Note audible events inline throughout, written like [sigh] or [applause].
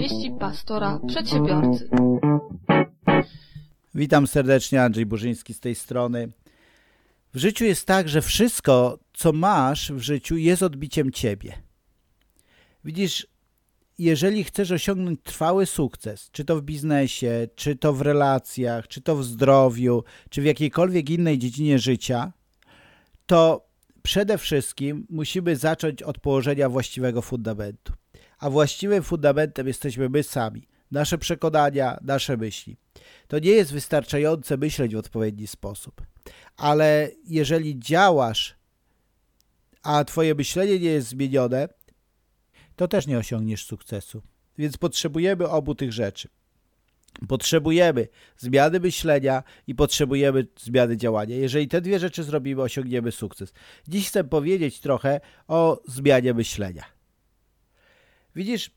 opowieści pastora przedsiębiorcy. Witam serdecznie, Andrzej Burzyński z tej strony. W życiu jest tak, że wszystko, co masz w życiu, jest odbiciem ciebie. Widzisz, jeżeli chcesz osiągnąć trwały sukces, czy to w biznesie, czy to w relacjach, czy to w zdrowiu, czy w jakiejkolwiek innej dziedzinie życia, to przede wszystkim musimy zacząć od położenia właściwego fundamentu. A właściwym fundamentem jesteśmy my sami, nasze przekonania, nasze myśli. To nie jest wystarczające myśleć w odpowiedni sposób, ale jeżeli działasz, a twoje myślenie nie jest zmienione, to też nie osiągniesz sukcesu. Więc potrzebujemy obu tych rzeczy. Potrzebujemy zmiany myślenia i potrzebujemy zmiany działania. Jeżeli te dwie rzeczy zrobimy, osiągniemy sukces. Dziś chcę powiedzieć trochę o zmianie myślenia. Widzisz,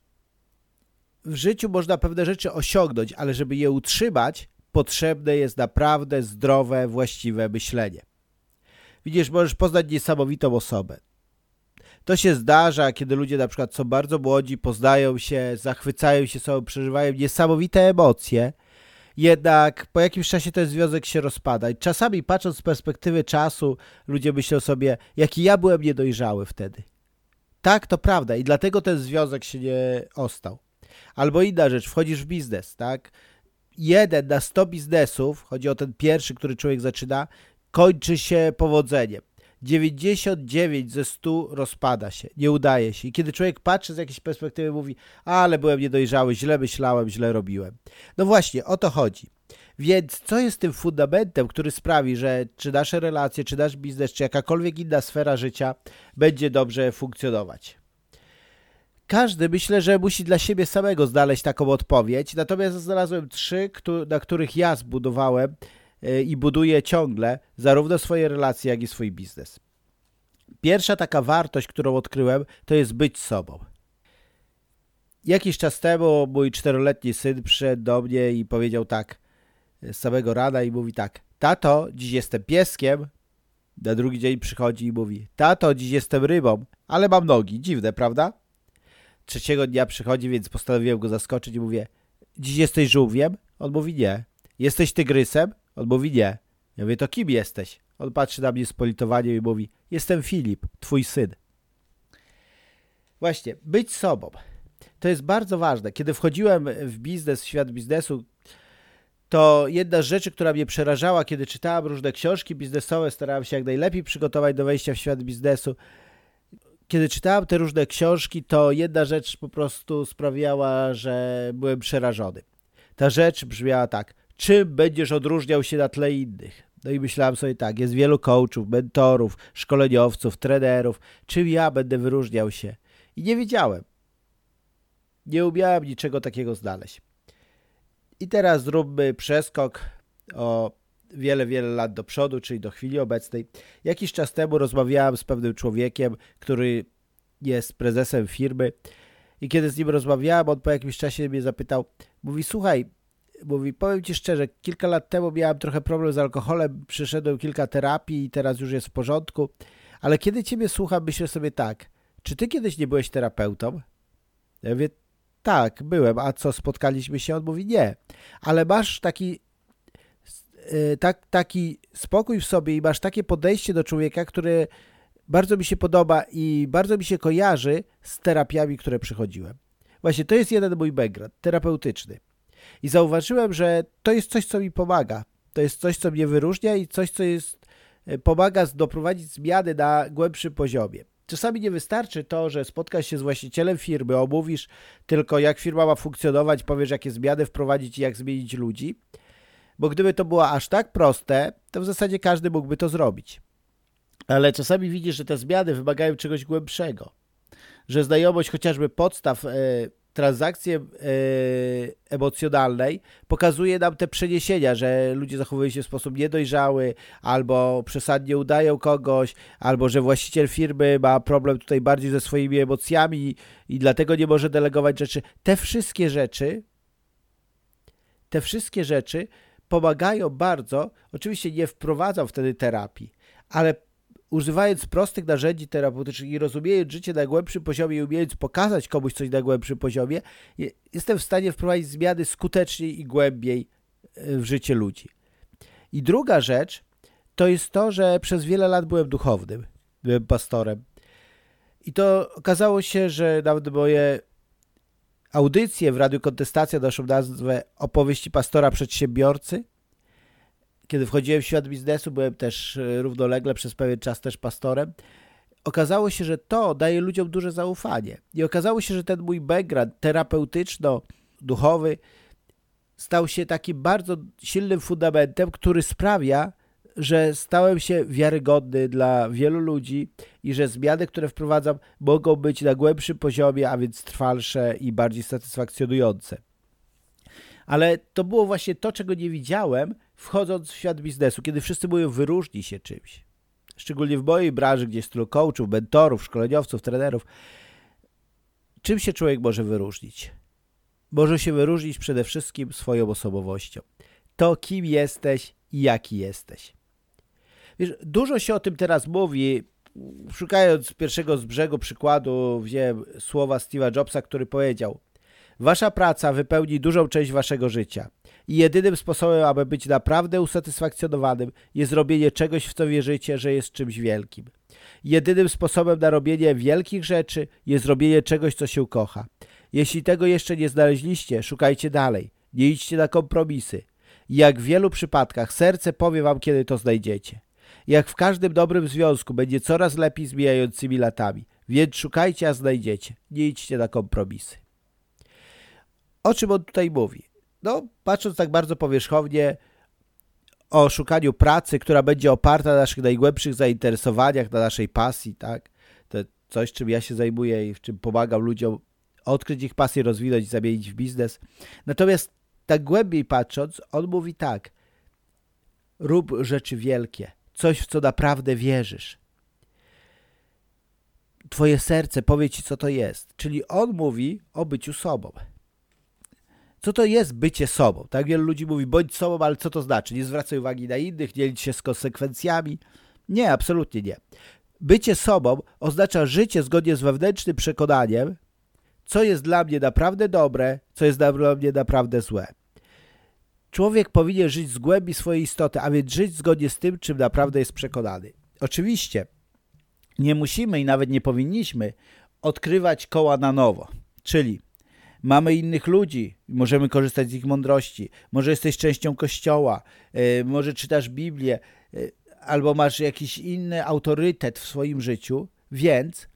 w życiu można pewne rzeczy osiągnąć, ale żeby je utrzymać, potrzebne jest naprawdę zdrowe, właściwe myślenie. Widzisz, możesz poznać niesamowitą osobę. To się zdarza, kiedy ludzie na przykład są bardzo młodzi, poznają się, zachwycają się sobą, przeżywają niesamowite emocje, jednak po jakimś czasie ten związek się rozpada. Czasami patrząc z perspektywy czasu, ludzie myślą sobie, jaki ja byłem niedojrzały wtedy. Tak, to prawda i dlatego ten związek się nie ostał. Albo inna rzecz, wchodzisz w biznes, tak? Jeden na 100 biznesów, chodzi o ten pierwszy, który człowiek zaczyna, kończy się powodzeniem. 99 ze 100 rozpada się, nie udaje się. I kiedy człowiek patrzy z jakiejś perspektywy, mówi, ale byłem niedojrzały, źle myślałem, źle robiłem. No właśnie, o to chodzi. Więc co jest tym fundamentem, który sprawi, że czy nasze relacje, czy nasz biznes, czy jakakolwiek inna sfera życia będzie dobrze funkcjonować? Każdy myślę, że musi dla siebie samego znaleźć taką odpowiedź, natomiast znalazłem trzy, na których ja zbudowałem i buduję ciągle zarówno swoje relacje, jak i swój biznes. Pierwsza taka wartość, którą odkryłem, to jest być sobą. Jakiś czas temu mój czteroletni syn przyszedł do mnie i powiedział tak z samego rana i mówi tak Tato, dziś jestem pieskiem. Na drugi dzień przychodzi i mówi Tato, dziś jestem rybą, ale mam nogi. Dziwne, prawda? Trzeciego dnia przychodzi, więc postanowiłem go zaskoczyć i mówię Dziś jesteś żółwiem? On mówi nie. Jesteś tygrysem? On mówi nie. Ja mówię, to kim jesteś? On patrzy na mnie z politowaniem i mówi Jestem Filip, twój syn. Właśnie, być sobą. To jest bardzo ważne. Kiedy wchodziłem w biznes, w świat biznesu, to jedna z rzeczy, która mnie przerażała, kiedy czytałem różne książki biznesowe, starałem się jak najlepiej przygotować do wejścia w świat biznesu. Kiedy czytałem te różne książki, to jedna rzecz po prostu sprawiała, że byłem przerażony. Ta rzecz brzmiała tak. Czym będziesz odróżniał się na tle innych? No i myślałem sobie tak, jest wielu coachów, mentorów, szkoleniowców, trenerów. Czym ja będę wyróżniał się? I nie wiedziałem. Nie umiałem niczego takiego znaleźć. I teraz zróbmy przeskok o wiele, wiele lat do przodu, czyli do chwili obecnej. Jakiś czas temu rozmawiałem z pewnym człowiekiem, który jest prezesem firmy i kiedy z nim rozmawiałem, on po jakimś czasie mnie zapytał, mówi, słuchaj, mówi, powiem Ci szczerze, kilka lat temu miałem trochę problem z alkoholem, przyszedłem kilka terapii i teraz już jest w porządku, ale kiedy Ciebie słucham, myślę sobie tak, czy Ty kiedyś nie byłeś terapeutą? Ja mówię, tak, byłem, a co, spotkaliśmy się? On mówi, nie, ale masz taki, yy, tak, taki spokój w sobie i masz takie podejście do człowieka, które bardzo mi się podoba i bardzo mi się kojarzy z terapiami, które przychodziłem. Właśnie to jest jeden mój background, terapeutyczny. I zauważyłem, że to jest coś, co mi pomaga. To jest coś, co mnie wyróżnia i coś, co jest, e, pomaga doprowadzić zmiany na głębszym poziomie. Czasami nie wystarczy to, że spotkasz się z właścicielem firmy, omówisz tylko jak firma ma funkcjonować, powiesz jakie zmiany wprowadzić i jak zmienić ludzi, bo gdyby to było aż tak proste, to w zasadzie każdy mógłby to zrobić. Ale czasami widzisz, że te zmiany wymagają czegoś głębszego, że znajomość chociażby podstaw e, transakcji e, emocjonalnej pokazuje nam te przeniesienia, że ludzie zachowują się w sposób niedojrzały, albo przesadnie udają kogoś, albo że właściciel firmy ma problem tutaj bardziej ze swoimi emocjami i dlatego nie może delegować rzeczy. Te wszystkie rzeczy, te wszystkie rzeczy pomagają bardzo, oczywiście nie wprowadzam wtedy terapii, ale używając prostych narzędzi terapeutycznych i rozumiejąc życie na głębszym poziomie i umiejąc pokazać komuś coś na głębszym poziomie, jestem w stanie wprowadzić zmiany skuteczniej i głębiej e, w życie ludzi. I druga rzecz to jest to, że przez wiele lat byłem duchownym, byłem pastorem. I to okazało się, że nawet moje audycje w Radiu Kontestacja noszą nazwę Opowieści pastora przedsiębiorcy. Kiedy wchodziłem w świat biznesu, byłem też e, równolegle przez pewien czas też pastorem. Okazało się, że to daje ludziom duże zaufanie. I okazało się, że ten mój background terapeutyczno-duchowy stał się takim bardzo silnym fundamentem, który sprawia, że stałem się wiarygodny dla wielu ludzi i że zmiany, które wprowadzam, mogą być na głębszym poziomie, a więc trwalsze i bardziej satysfakcjonujące. Ale to było właśnie to, czego nie widziałem, wchodząc w świat biznesu, kiedy wszyscy mówią, wyróżni się czymś. Szczególnie w mojej branży, gdzie jest tylu coachów, mentorów, szkoleniowców, trenerów. Czym się człowiek może wyróżnić? Może się wyróżnić przede wszystkim swoją osobowością. To, kim jesteś i jaki jesteś. Wiesz, dużo się o tym teraz mówi. Szukając pierwszego z brzegu przykładu, wziąłem słowa Steve'a Jobsa, który powiedział Wasza praca wypełni dużą część waszego życia i jedynym sposobem, aby być naprawdę usatysfakcjonowanym jest zrobienie czegoś, w co wierzycie, że jest czymś wielkim. Jedynym sposobem na robienie wielkich rzeczy jest robienie czegoś, co się kocha. Jeśli tego jeszcze nie znaleźliście, szukajcie dalej. Nie idźcie na kompromisy. Jak w wielu przypadkach serce powie wam, kiedy to znajdziecie. Jak w każdym dobrym związku będzie coraz lepiej z mijającymi latami. Więc szukajcie, a znajdziecie. Nie idźcie na kompromisy. O czym on tutaj mówi? No, patrząc tak bardzo powierzchownie o szukaniu pracy, która będzie oparta na naszych najgłębszych zainteresowaniach, na naszej pasji, tak? To coś, czym ja się zajmuję i w czym pomagam ludziom odkryć ich pasję, rozwinąć i zamienić w biznes. Natomiast tak głębiej patrząc, on mówi tak. Rób rzeczy wielkie. Coś, w co naprawdę wierzysz. Twoje serce powie ci, co to jest. Czyli on mówi o byciu sobą. Co to jest bycie sobą? Tak wielu ludzi mówi, bądź sobą, ale co to znaczy? Nie zwracaj uwagi na innych, licz się z konsekwencjami. Nie, absolutnie nie. Bycie sobą oznacza życie zgodnie z wewnętrznym przekonaniem, co jest dla mnie naprawdę dobre, co jest dla mnie naprawdę złe. Człowiek powinien żyć z głębi swojej istoty, a więc żyć zgodnie z tym, czym naprawdę jest przekonany. Oczywiście nie musimy i nawet nie powinniśmy odkrywać koła na nowo, czyli mamy innych ludzi, możemy korzystać z ich mądrości, może jesteś częścią kościoła, e, może czytasz Biblię, e, albo masz jakiś inny autorytet w swoim życiu, więc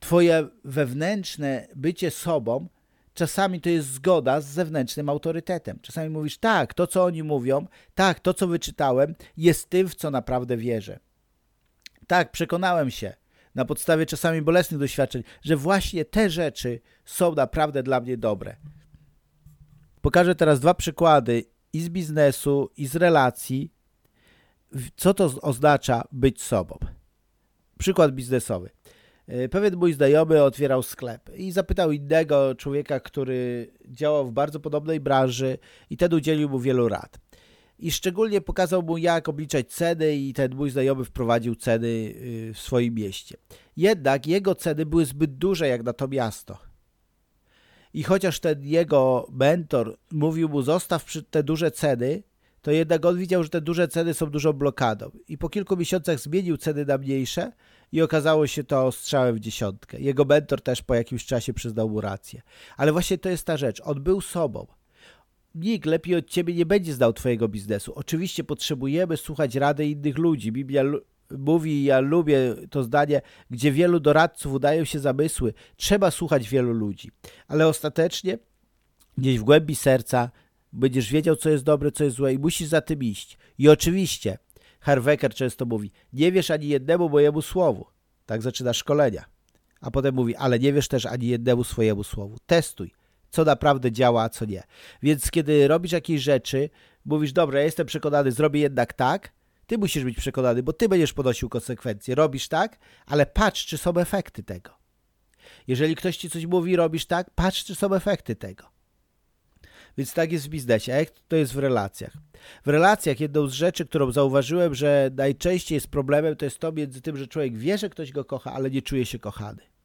twoje wewnętrzne bycie sobą czasami to jest zgoda z zewnętrznym autorytetem. Czasami mówisz, tak, to co oni mówią, tak, to co wyczytałem, jest tym, w co naprawdę wierzę. Tak, przekonałem się na podstawie czasami bolesnych doświadczeń, że właśnie te rzeczy są naprawdę dla mnie dobre. Pokażę teraz dwa przykłady i z biznesu, i z relacji, co to oznacza być sobą. Przykład biznesowy. E, pewien mój znajomy otwierał sklep i zapytał innego człowieka, który działał w bardzo podobnej branży i ten udzielił mu wielu rad. I szczególnie pokazał mu, jak obliczać ceny i ten mój znajomy wprowadził ceny y, w swoim mieście. Jednak jego ceny były zbyt duże jak na to miasto. I chociaż ten jego mentor mówił mu, zostaw te duże ceny, to jednak on widział, że te duże ceny są dużą blokadą. I po kilku miesiącach zmienił ceny na mniejsze i okazało się to strzałem w dziesiątkę. Jego mentor też po jakimś czasie przyznał mu rację. Ale właśnie to jest ta rzecz. On był sobą. Nikt lepiej od ciebie nie będzie znał twojego biznesu. Oczywiście potrzebujemy słuchać rady innych ludzi. Biblia mówi, ja lubię to zdanie, gdzie wielu doradców udają się zamysły. Trzeba słuchać wielu ludzi. Ale ostatecznie gdzieś w głębi serca będziesz wiedział, co jest dobre, co jest złe i musisz za tym iść. I oczywiście, Harvecker często mówi, nie wiesz ani jednemu mojemu słowu. Tak zaczyna szkolenia. A potem mówi, ale nie wiesz też ani jednemu swojemu słowu. Testuj, co naprawdę działa, a co nie. Więc kiedy robisz jakieś rzeczy, mówisz, dobra, ja jestem przekonany, zrobię jednak tak, ty musisz być przekonany, bo ty będziesz ponosił konsekwencje. Robisz tak, ale patrz, czy są efekty tego. Jeżeli ktoś ci coś mówi, robisz tak, patrz, czy są efekty tego. Więc tak jest w biznesie. A jak to jest w relacjach? W relacjach jedną z rzeczy, którą zauważyłem, że najczęściej jest problemem, to jest to między tym, że człowiek wie, że ktoś go kocha, ale nie czuje się kochany.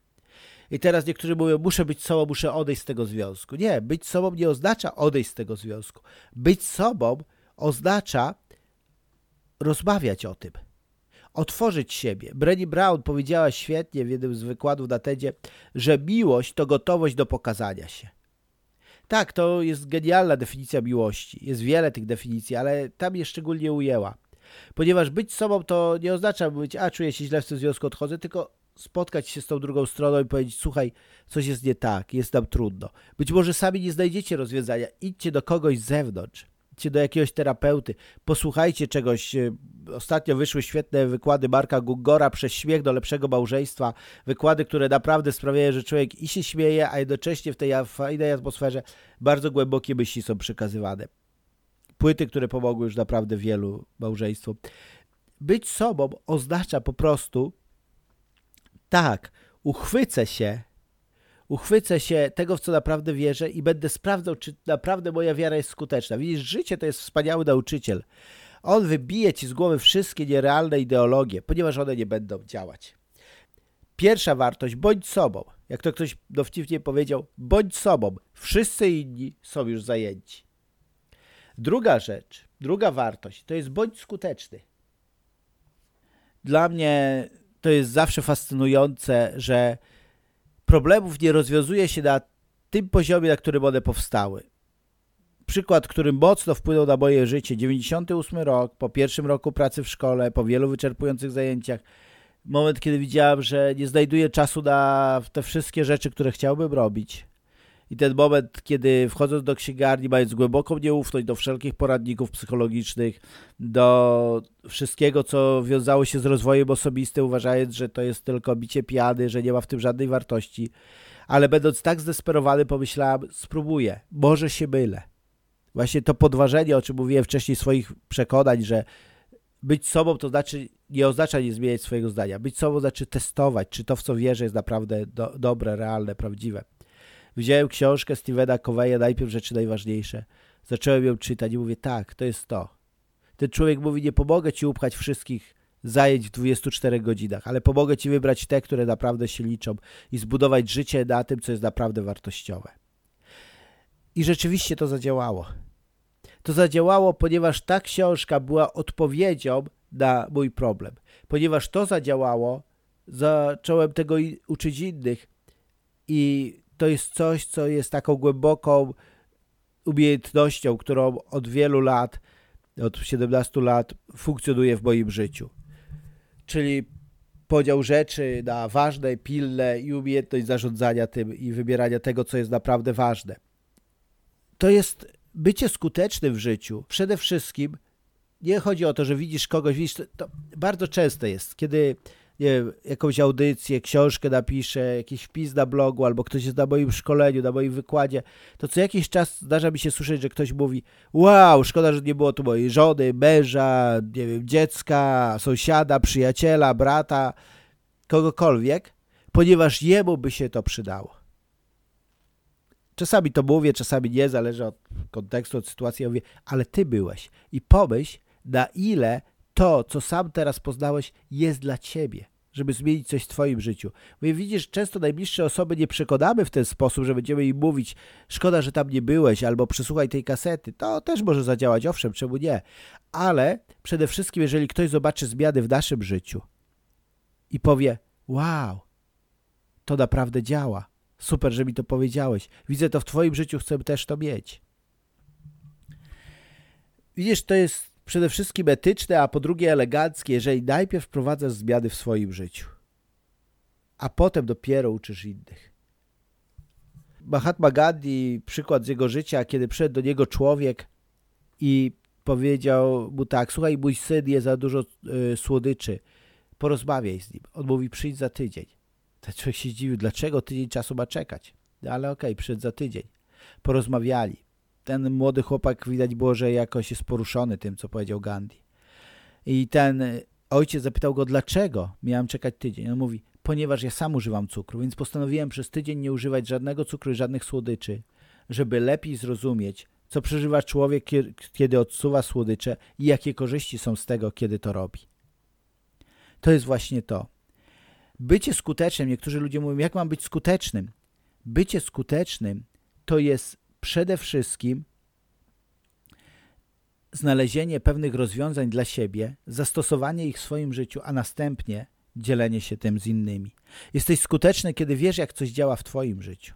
I teraz niektórzy mówią, muszę być sobą, muszę odejść z tego związku. Nie, być sobą nie oznacza odejść z tego związku. Być sobą oznacza rozmawiać o tym. Otworzyć siebie. Brenny Brown powiedziała świetnie w jednym z wykładów na TEDzie, że miłość to gotowość do pokazania się. Tak, to jest genialna definicja miłości. Jest wiele tych definicji, ale tam je szczególnie ujęła. Ponieważ być sobą to nie oznacza być, a czuję się źle w tym związku, odchodzę, tylko spotkać się z tą drugą stroną i powiedzieć, słuchaj, coś jest nie tak, jest nam trudno. Być może sami nie znajdziecie rozwiązania, idźcie do kogoś z zewnątrz, idźcie do jakiegoś terapeuty, posłuchajcie czegoś. Ostatnio wyszły świetne wykłady Marka Gugora przez śmiech do lepszego małżeństwa, wykłady, które naprawdę sprawiają, że człowiek i się śmieje, a jednocześnie w tej fajnej atmosferze bardzo głębokie myśli są przekazywane. Płyty, które pomogły już naprawdę wielu małżeństwom. Być sobą oznacza po prostu tak, uchwycę się, uchwycę się tego, w co naprawdę wierzę i będę sprawdzał, czy naprawdę moja wiara jest skuteczna. Widzisz, życie to jest wspaniały nauczyciel. On wybije ci z głowy wszystkie nierealne ideologie, ponieważ one nie będą działać. Pierwsza wartość, bądź sobą. Jak to ktoś dowcipnie powiedział, bądź sobą. Wszyscy inni są już zajęci. Druga rzecz, druga wartość, to jest bądź skuteczny. Dla mnie to jest zawsze fascynujące, że problemów nie rozwiązuje się na tym poziomie, na którym one powstały. Przykład, który mocno wpłynął na moje życie. 98 rok, po pierwszym roku pracy w szkole, po wielu wyczerpujących zajęciach. Moment, kiedy widziałem, że nie znajduję czasu na te wszystkie rzeczy, które chciałbym robić. I ten moment, kiedy wchodząc do księgarni, mając głęboką nieufność do wszelkich poradników psychologicznych, do wszystkiego, co wiązało się z rozwojem osobistym, uważając, że to jest tylko bicie piany, że nie ma w tym żadnej wartości. Ale będąc tak zdesperowany, pomyślałem, spróbuję, może się mylę. Właśnie to podważenie, o czym mówiłem wcześniej, swoich przekonań, że być sobą to znaczy, nie oznacza nie zmieniać swojego zdania. Być sobą znaczy testować, czy to, w co wierzę, jest naprawdę do, dobre, realne, prawdziwe. Wziąłem książkę Stevena Coveya, najpierw rzeczy najważniejsze. Zacząłem ją czytać i mówię, tak, to jest to. Ten człowiek mówi, nie pomogę ci upchać wszystkich zajęć w 24 godzinach, ale pomogę ci wybrać te, które naprawdę się liczą i zbudować życie na tym, co jest naprawdę wartościowe. I rzeczywiście to zadziałało. To zadziałało, ponieważ ta książka była odpowiedzią na mój problem. Ponieważ to zadziałało, zacząłem tego uczyć innych i to jest coś, co jest taką głęboką umiejętnością, którą od wielu lat, od 17 lat funkcjonuje w moim życiu. Czyli podział rzeczy na ważne, pilne i umiejętność zarządzania tym i wybierania tego, co jest naprawdę ważne. To jest bycie skutecznym w życiu. Przede wszystkim nie chodzi o to, że widzisz kogoś, widzisz, to, bardzo często jest, kiedy nie wiem, jakąś audycję, książkę napiszę, jakiś wpis na blogu, albo ktoś jest na moim szkoleniu, na moim wykładzie, to co jakiś czas zdarza mi się słyszeć, że ktoś mówi wow, szkoda, że nie było tu mojej żony, męża, nie wiem, dziecka, sąsiada, przyjaciela, brata, kogokolwiek, ponieważ jemu by się to przydało. Czasami to mówię, czasami nie, zależy od kontekstu, od sytuacji, ja mówię, ale ty byłeś i pomyśl, na ile to, co sam teraz poznałeś, jest dla ciebie żeby zmienić coś w twoim życiu. Mówię, widzisz, często najbliższe osoby nie przekonamy w ten sposób, że będziemy im mówić, szkoda, że tam nie byłeś, albo przesłuchaj tej kasety. To też może zadziałać, owszem, czemu nie. Ale przede wszystkim, jeżeli ktoś zobaczy zmiany w naszym życiu i powie, wow, to naprawdę działa. Super, że mi to powiedziałeś. Widzę to w twoim życiu, chcę też to mieć. Widzisz, to jest przede wszystkim etyczne, a po drugie eleganckie, jeżeli najpierw wprowadzasz zmiany w swoim życiu, a potem dopiero uczysz innych. Mahatma Gandhi, przykład z jego życia, kiedy przyszedł do niego człowiek i powiedział mu tak, słuchaj, mój syn je za dużo y, słodyczy, porozmawiaj z nim. On mówi, przyjdź za tydzień. Ten człowiek się zdziwił, dlaczego tydzień czasu ma czekać? No ale okej, okay, przyjdź za tydzień. Porozmawiali ten młody chłopak widać było, że jakoś jest poruszony tym, co powiedział Gandhi. I ten ojciec zapytał go, dlaczego miałem czekać tydzień. On mówi, ponieważ ja sam używam cukru, więc postanowiłem przez tydzień nie używać żadnego cukru i żadnych słodyczy, żeby lepiej zrozumieć, co przeżywa człowiek, kiedy odsuwa słodycze i jakie korzyści są z tego, kiedy to robi. To jest właśnie to. Bycie skutecznym, niektórzy ludzie mówią, jak mam być skutecznym? Bycie skutecznym to jest przede wszystkim znalezienie pewnych rozwiązań dla siebie, zastosowanie ich w swoim życiu, a następnie dzielenie się tym z innymi. Jesteś skuteczny, kiedy wiesz, jak coś działa w Twoim życiu.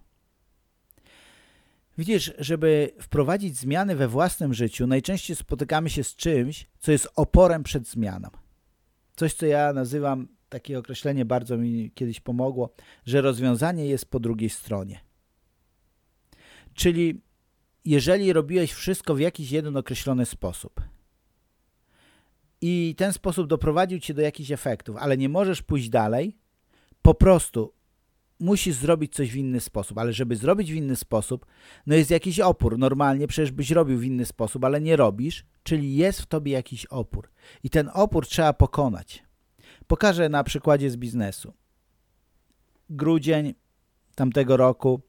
Widzisz, żeby wprowadzić zmiany we własnym życiu, najczęściej spotykamy się z czymś, co jest oporem przed zmianą. Coś, co ja nazywam, takie określenie bardzo mi kiedyś pomogło, że rozwiązanie jest po drugiej stronie. Czyli jeżeli robiłeś wszystko w jakiś jeden określony sposób i ten sposób doprowadził cię do jakichś efektów, ale nie możesz pójść dalej, po prostu musisz zrobić coś w inny sposób, ale żeby zrobić w inny sposób, no jest jakiś opór. Normalnie przecież byś robił w inny sposób, ale nie robisz, czyli jest w tobie jakiś opór. I ten opór trzeba pokonać. Pokażę na przykładzie z biznesu. Grudzień tamtego roku,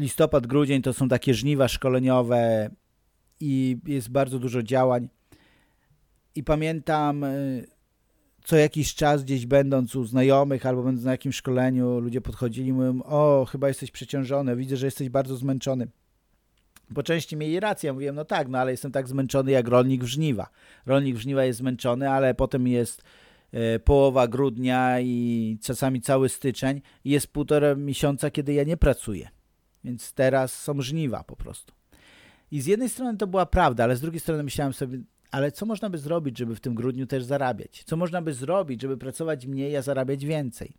listopad, grudzień to są takie żniwa szkoleniowe i jest bardzo dużo działań. I pamiętam y, co jakiś czas gdzieś będąc u znajomych albo będąc na jakimś szkoleniu, ludzie podchodzili i mówią, o, chyba jesteś przeciążony, widzę, że jesteś bardzo zmęczony. Po części mieli rację, ja mówiłem, no tak, no ale jestem tak zmęczony jak rolnik w żniwa. Rolnik w żniwa jest zmęczony, ale potem jest e, połowa grudnia i czasami cały styczeń i jest półtora miesiąca, kiedy ja nie pracuję. Więc teraz są żniwa po prostu. I z jednej strony to była prawda, ale z drugiej strony myślałem sobie, ale co można by zrobić, żeby w tym grudniu też zarabiać? Co można by zrobić, żeby pracować mniej, a zarabiać więcej?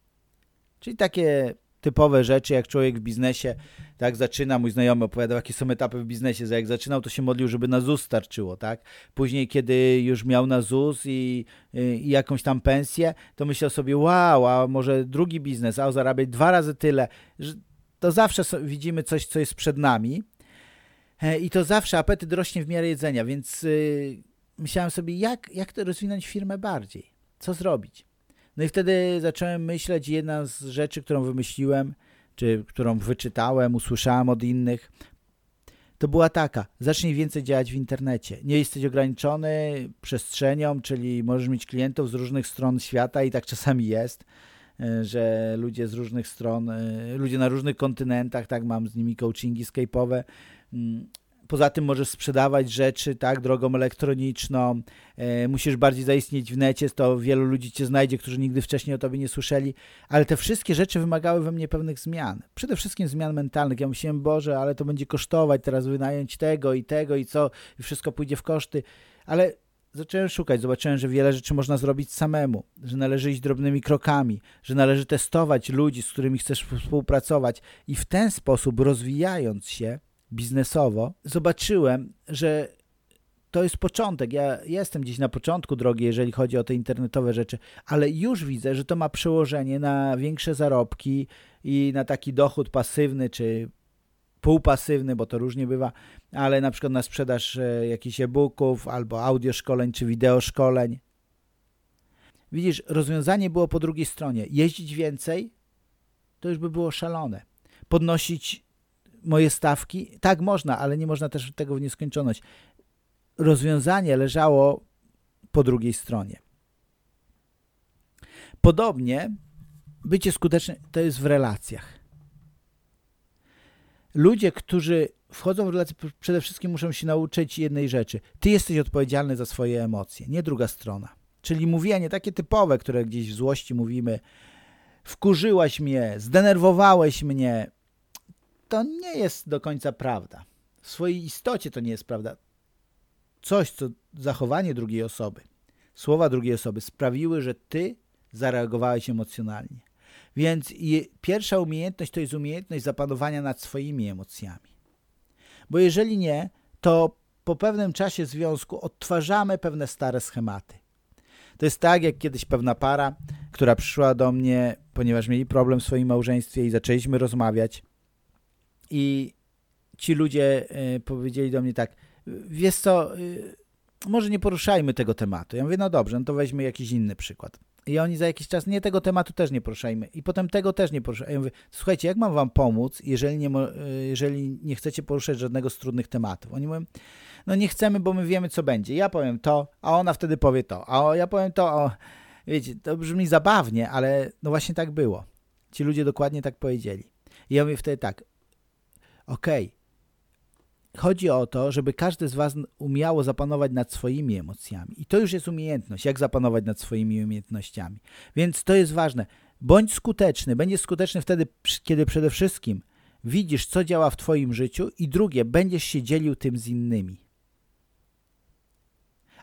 Czyli takie typowe rzeczy, jak człowiek w biznesie tak zaczyna, mój znajomy opowiadał, jakie są etapy w biznesie, że jak zaczynał, to się modlił, żeby na ZUS starczyło, tak? Później, kiedy już miał na ZUS i, i jakąś tam pensję, to myślał sobie, wow, a może drugi biznes, a zarabiać dwa razy tyle. To zawsze widzimy coś, co jest przed nami e, i to zawsze apetyt rośnie w miarę jedzenia, więc y, myślałem sobie, jak, jak to rozwinąć firmę bardziej, co zrobić. No i wtedy zacząłem myśleć, jedna z rzeczy, którą wymyśliłem, czy którą wyczytałem, usłyszałem od innych, to była taka, zacznij więcej działać w internecie. Nie jesteś ograniczony przestrzenią, czyli możesz mieć klientów z różnych stron świata i tak czasami jest, że ludzie z różnych stron, e, ludzie na różnych kontynentach, tak, mam z nimi coachingi skype'owe, mm, Poza tym możesz sprzedawać rzeczy tak drogą elektroniczną, e, musisz bardziej zaistnieć w necie, to wielu ludzi cię znajdzie, którzy nigdy wcześniej o tobie nie słyszeli, ale te wszystkie rzeczy wymagały we mnie pewnych zmian. Przede wszystkim zmian mentalnych. Ja myślałem, Boże, ale to będzie kosztować teraz wynająć tego i tego i co, i wszystko pójdzie w koszty, ale zacząłem szukać, zobaczyłem, że wiele rzeczy można zrobić samemu, że należy iść drobnymi krokami, że należy testować ludzi, z którymi chcesz współpracować i w ten sposób rozwijając się, biznesowo, zobaczyłem, że to jest początek. Ja jestem gdzieś na początku drogi, jeżeli chodzi o te internetowe rzeczy, ale już widzę, że to ma przełożenie na większe zarobki i na taki dochód pasywny czy półpasywny, bo to różnie bywa, ale na przykład na sprzedaż e, jakichś e-booków albo audio szkoleń czy wideo szkoleń. Widzisz, rozwiązanie było po drugiej stronie. Jeździć więcej to już by było szalone. Podnosić moje stawki. Tak można, ale nie można też tego w nieskończoność. Rozwiązanie leżało po drugiej stronie. Podobnie bycie skutecznym to jest w relacjach. Ludzie, którzy wchodzą w relacje, przede wszystkim muszą się nauczyć jednej rzeczy. Ty jesteś odpowiedzialny za swoje emocje, nie druga strona. Czyli mówienie takie typowe, które gdzieś w złości mówimy, wkurzyłaś mnie, zdenerwowałeś mnie, to nie jest do końca prawda. W swojej istocie to nie jest prawda. Coś, co zachowanie drugiej osoby, słowa drugiej osoby sprawiły, że ty zareagowałeś emocjonalnie. Więc pierwsza umiejętność to jest umiejętność zapanowania nad swoimi emocjami. Bo jeżeli nie, to po pewnym czasie związku odtwarzamy pewne stare schematy. To jest tak, jak kiedyś pewna para, która przyszła do mnie, ponieważ mieli problem w swoim małżeństwie i zaczęliśmy rozmawiać i ci ludzie e, powiedzieli do mnie tak, wiesz co, e, może nie poruszajmy tego tematu. Ja mówię, no dobrze, no to weźmy jakiś inny przykład. I oni za jakiś czas, nie tego tematu też nie poruszajmy. I potem tego też nie poruszajmy. Ja mówię, słuchajcie, jak mam wam pomóc, jeżeli nie, jeżeli nie chcecie poruszać żadnego z trudnych tematów? Oni mówią, no nie chcemy, bo my wiemy, co będzie. Ja powiem to, a ona wtedy powie to, a ja powiem to. A... Wiecie, to brzmi zabawnie, ale no właśnie tak było. Ci ludzie dokładnie tak powiedzieli. I ja mówię wtedy tak, okej, okay, chodzi o to, żeby każdy z Was umiało zapanować nad swoimi emocjami. I to już jest umiejętność, jak zapanować nad swoimi umiejętnościami. Więc to jest ważne. Bądź skuteczny. Będziesz skuteczny wtedy, kiedy przede wszystkim widzisz, co działa w Twoim życiu i drugie, będziesz się dzielił tym z innymi.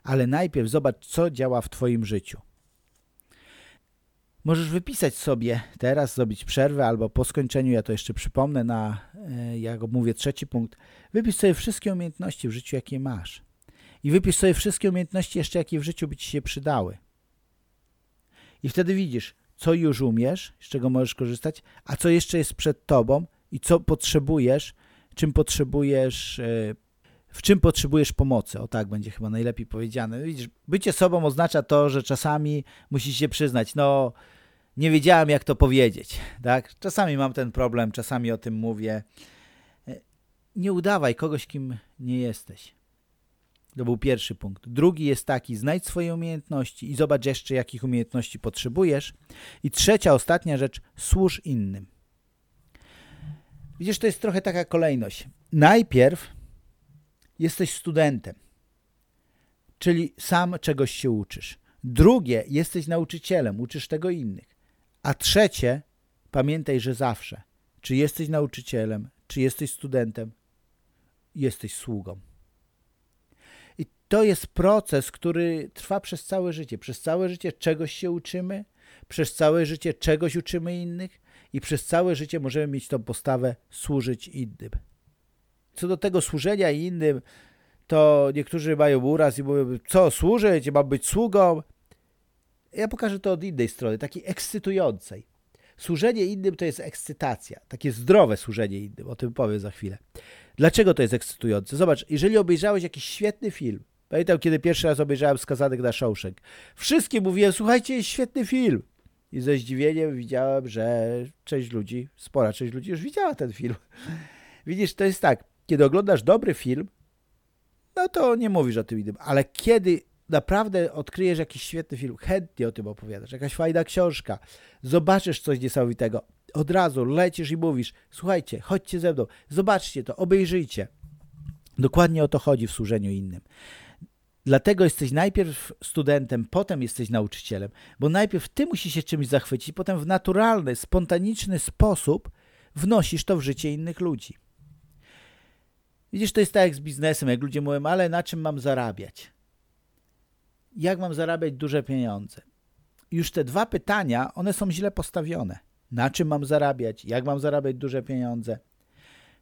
Ale najpierw zobacz, co działa w Twoim życiu. Możesz wypisać sobie teraz, zrobić przerwę albo po skończeniu, ja to jeszcze przypomnę na, e, jak mówię, trzeci punkt. Wypisz sobie wszystkie umiejętności w życiu, jakie masz. I wypisz sobie wszystkie umiejętności jeszcze, jakie w życiu by Ci się przydały. I wtedy widzisz, co już umiesz, z czego możesz korzystać, a co jeszcze jest przed Tobą i co potrzebujesz, czym potrzebujesz, e, w czym potrzebujesz pomocy. O tak będzie chyba najlepiej powiedziane. Widzisz, bycie sobą oznacza to, że czasami musisz się przyznać, no nie wiedziałem jak to powiedzieć. Tak? Czasami mam ten problem, czasami o tym mówię. Nie udawaj kogoś, kim nie jesteś. To był pierwszy punkt. Drugi jest taki, znajdź swoje umiejętności i zobacz jeszcze, jakich umiejętności potrzebujesz. I trzecia, ostatnia rzecz, służ innym. Widzisz, to jest trochę taka kolejność. Najpierw jesteś studentem, czyli sam czegoś się uczysz. Drugie, jesteś nauczycielem, uczysz tego innych. A trzecie, pamiętaj, że zawsze, czy jesteś nauczycielem, czy jesteś studentem, jesteś sługą. I to jest proces, który trwa przez całe życie. Przez całe życie czegoś się uczymy, przez całe życie czegoś uczymy innych i przez całe życie możemy mieć tą postawę służyć innym. Co do tego służenia innym, to niektórzy mają uraz i mówią, co służyć, mam być sługą. Ja pokażę to od innej strony, takiej ekscytującej. Służenie innym to jest ekscytacja, takie zdrowe służenie innym, o tym powiem za chwilę. Dlaczego to jest ekscytujące? Zobacz, jeżeli obejrzałeś jakiś świetny film, pamiętam kiedy pierwszy raz obejrzałem Skazanek na Shawshank, wszystkie mówiłem, słuchajcie, jest świetny film. I ze zdziwieniem widziałem, że część ludzi, spora część ludzi już widziała ten film. [laughs] Widzisz, to jest tak, kiedy oglądasz dobry film, no to nie mówisz o tym innym, ale kiedy naprawdę odkryjesz jakiś świetny film, chętnie o tym opowiadasz, jakaś fajna książka, zobaczysz coś niesamowitego, od razu lecisz i mówisz, słuchajcie, chodźcie ze mną, zobaczcie to, obejrzyjcie. Dokładnie o to chodzi w służeniu innym. Dlatego jesteś najpierw studentem, potem jesteś nauczycielem, bo najpierw ty musisz się czymś zachwycić, potem w naturalny, spontaniczny sposób wnosisz to w życie innych ludzi. Widzisz, to jest tak jak z biznesem, jak ludzie mówią, ale na czym mam zarabiać? Jak mam zarabiać duże pieniądze? Już te dwa pytania, one są źle postawione. Na czym mam zarabiać? Jak mam zarabiać duże pieniądze?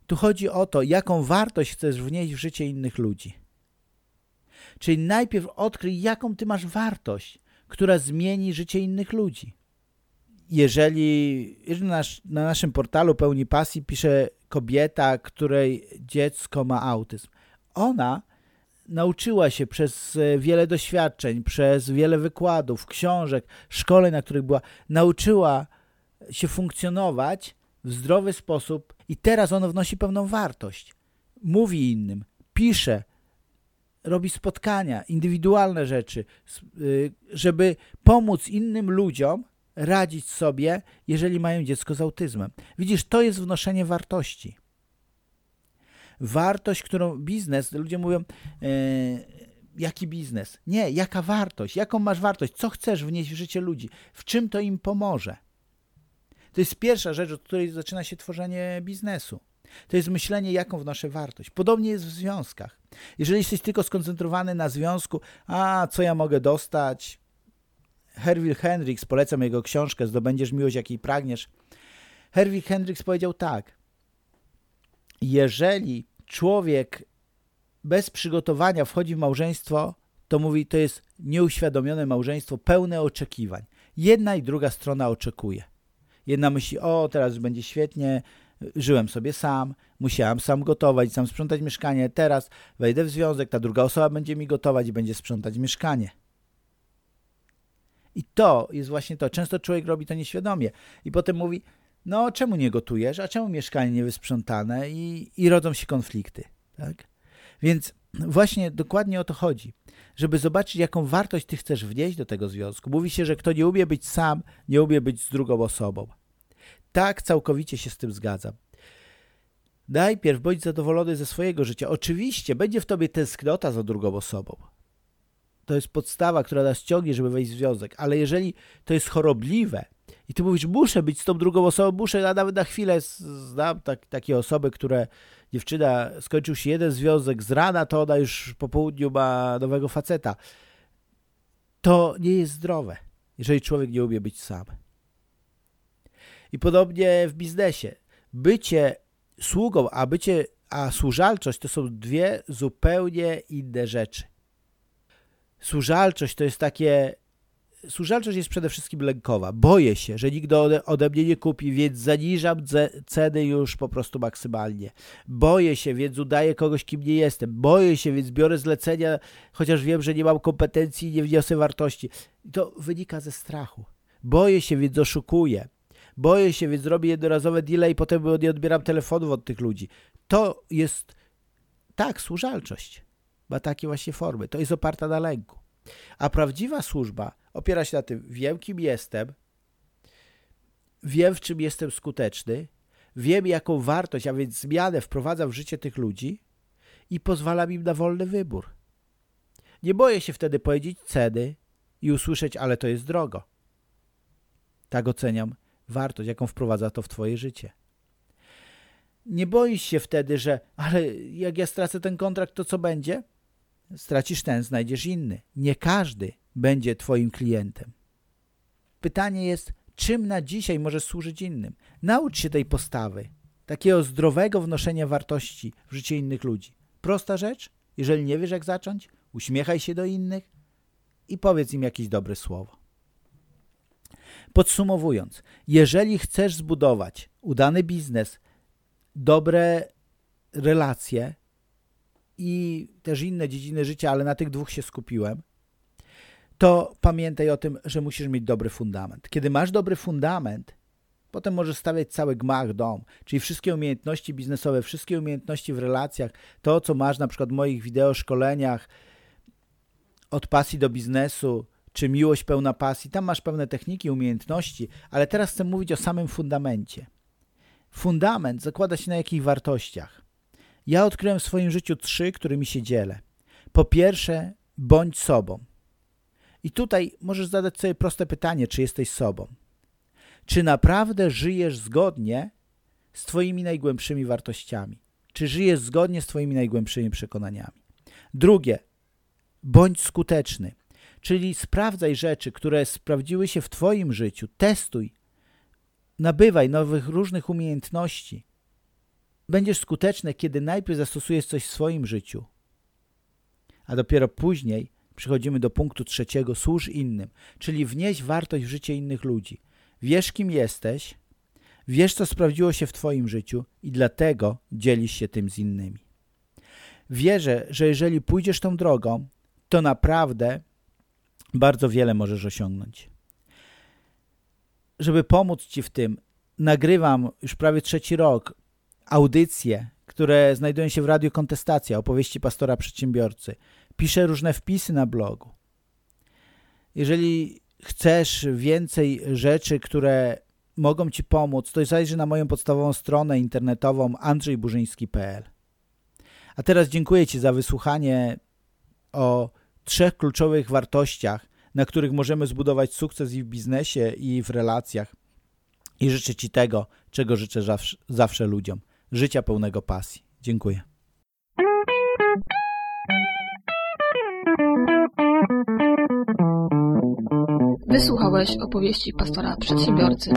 Tu chodzi o to, jaką wartość chcesz wnieść w życie innych ludzi. Czyli najpierw odkryj, jaką ty masz wartość, która zmieni życie innych ludzi. Jeżeli, na naszym portalu pełni pasji pisze kobieta, której dziecko ma autyzm, ona nauczyła się przez e, wiele doświadczeń, przez wiele wykładów, książek, szkoleń, na których była, nauczyła się funkcjonować w zdrowy sposób i teraz ono wnosi pewną wartość. Mówi innym, pisze, robi spotkania, indywidualne rzeczy, y, żeby pomóc innym ludziom radzić sobie, jeżeli mają dziecko z autyzmem. Widzisz, to jest wnoszenie wartości. Wartość, którą biznes, ludzie mówią, e, jaki biznes? Nie, jaka wartość? Jaką masz wartość? Co chcesz wnieść w życie ludzi? W czym to im pomoże? To jest pierwsza rzecz, od której zaczyna się tworzenie biznesu. To jest myślenie, jaką wnoszę wartość. Podobnie jest w związkach. Jeżeli jesteś tylko skoncentrowany na związku, a co ja mogę dostać? Herwil Hendricks, polecam jego książkę, Zdobędziesz miłość, jakiej pragniesz. Herwil Hendricks powiedział tak. Jeżeli człowiek bez przygotowania wchodzi w małżeństwo, to mówi, to jest nieuświadomione małżeństwo, pełne oczekiwań. Jedna i druga strona oczekuje. Jedna myśli, o teraz będzie świetnie, żyłem sobie sam, musiałem sam gotować, sam sprzątać mieszkanie, teraz wejdę w związek, ta druga osoba będzie mi gotować i będzie sprzątać mieszkanie. I to jest właśnie to. Często człowiek robi to nieświadomie i potem mówi, no czemu nie gotujesz, a czemu mieszkanie niewysprzątane i, i rodzą się konflikty. Tak? Więc właśnie dokładnie o to chodzi, żeby zobaczyć, jaką wartość ty chcesz wnieść do tego związku. Mówi się, że kto nie umie być sam, nie umie być z drugą osobą. Tak, całkowicie się z tym zgadzam. Najpierw bądź zadowolony ze swojego życia. Oczywiście będzie w tobie tęsknota za drugą osobą. To jest podstawa, która nas ciągnie, żeby wejść w związek. Ale jeżeli to jest chorobliwe i ty mówisz, muszę być z tą drugą osobą, muszę, a nawet na chwilę znam tak, takie osoby, które dziewczyna, skończył się jeden związek z rana, to ona już po południu ma nowego faceta. To nie jest zdrowe, jeżeli człowiek nie umie być sam. I podobnie w biznesie. Bycie sługą, a bycie, a służalczość to są dwie zupełnie inne rzeczy. Służalczość to jest takie służalczość jest przede wszystkim lękowa. Boję się, że nikt ode, mnie nie kupi, więc zaniżam ceny już po prostu maksymalnie. Boję się, więc udaję kogoś, kim nie jestem. Boję się, więc biorę zlecenia, chociaż wiem, że nie mam kompetencji i nie wniosę wartości. I to wynika ze strachu. Boję się, więc oszukuję. Boję się, więc robię jednorazowe deale i potem nie odbieram telefonów od tych ludzi. To jest, tak, służalczość. Ma takie właśnie formy. To jest oparta na lęku. A prawdziwa służba opiera się na tym, wiem kim jestem, wiem w czym jestem skuteczny, wiem jaką wartość, a więc zmianę wprowadzam w życie tych ludzi i pozwalam im na wolny wybór. Nie boję się wtedy powiedzieć ceny i usłyszeć, ale to jest drogo. Tak oceniam wartość, jaką wprowadza to w twoje życie. Nie boisz się wtedy, że ale jak ja stracę ten kontrakt, to co będzie? Stracisz ten, znajdziesz inny. Nie każdy będzie Twoim klientem. Pytanie jest, czym na dzisiaj możesz służyć innym? Naucz się tej postawy, takiego zdrowego wnoszenia wartości w życie innych ludzi. Prosta rzecz, jeżeli nie wiesz jak zacząć, uśmiechaj się do innych i powiedz im jakieś dobre słowo. Podsumowując, jeżeli chcesz zbudować udany biznes, dobre relacje i też inne dziedziny życia, ale na tych dwóch się skupiłem, to pamiętaj o tym, że musisz mieć dobry fundament. Kiedy masz dobry fundament, potem możesz stawiać cały gmach, dom, czyli wszystkie umiejętności biznesowe, wszystkie umiejętności w relacjach, to co masz na przykład w moich wideo szkoleniach od pasji do biznesu, czy miłość pełna pasji, tam masz pewne techniki, umiejętności, ale teraz chcę mówić o samym fundamencie. Fundament zakłada się na jakich wartościach? Ja odkryłem w swoim życiu trzy, którymi się dzielę. Po pierwsze, bądź sobą. I tutaj możesz zadać sobie proste pytanie, czy jesteś sobą. Czy naprawdę żyjesz zgodnie z Twoimi najgłębszymi wartościami? Czy żyjesz zgodnie z Twoimi najgłębszymi przekonaniami? Drugie, bądź skuteczny, czyli sprawdzaj rzeczy, które sprawdziły się w Twoim życiu, testuj, nabywaj nowych różnych umiejętności. Będziesz skuteczny, kiedy najpierw zastosujesz coś w swoim życiu, a dopiero później Przechodzimy do punktu trzeciego, służ innym, czyli wnieść wartość w życie innych ludzi. Wiesz, kim jesteś, wiesz, co sprawdziło się w Twoim życiu i dlatego dzielisz się tym z innymi. Wierzę, że jeżeli pójdziesz tą drogą, to naprawdę bardzo wiele możesz osiągnąć. Żeby pomóc Ci w tym, nagrywam już prawie trzeci rok audycje, które znajdują się w Radiu Kontestacja, opowieści pastora przedsiębiorcy piszę różne wpisy na blogu. Jeżeli chcesz więcej rzeczy, które mogą Ci pomóc, to zajrzyj na moją podstawową stronę internetową andrzejburzyński.pl. A teraz dziękuję Ci za wysłuchanie o trzech kluczowych wartościach, na których możemy zbudować sukces i w biznesie, i w relacjach. I życzę Ci tego, czego życzę zawsze, zawsze ludziom. Życia pełnego pasji. Dziękuję. Wysłuchałeś opowieści pastora przedsiębiorcy.